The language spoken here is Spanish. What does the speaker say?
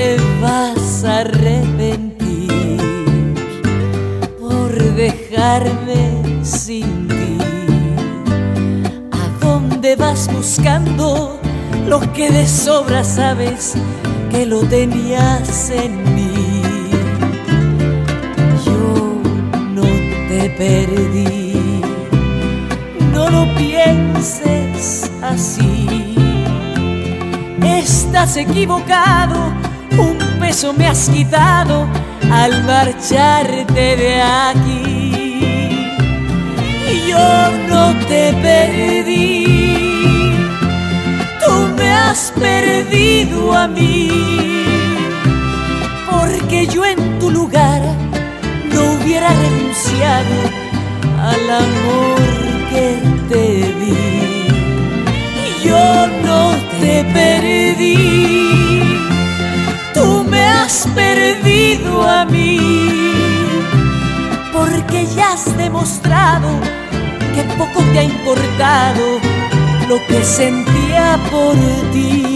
te vas a arrepentir por dejarme sin ti. ¿A dónde vas buscando lo que de sobra sabes que lo tenías en mí? Yo no te perdí, no lo pienses así. Estás equivocado, un peso me has quitado al marcharte de aquí. Yo no te perdí, tú me has perdido a mí, porque yo en tu lugar no hubiera renunciado al amor que te di. Yo no te perdí, porque ya has demostrado que poco te ha importado lo que sentía por ti.